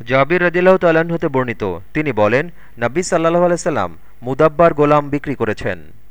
জাবির রদিল্লাহ তাল্লাহ্ন হতে বর্ণিত। তিনি বলেন নব্বী সাল্লাহ আলাইসাল্লাম মুদাব্বার গোলাম বিক্রি করেছেন।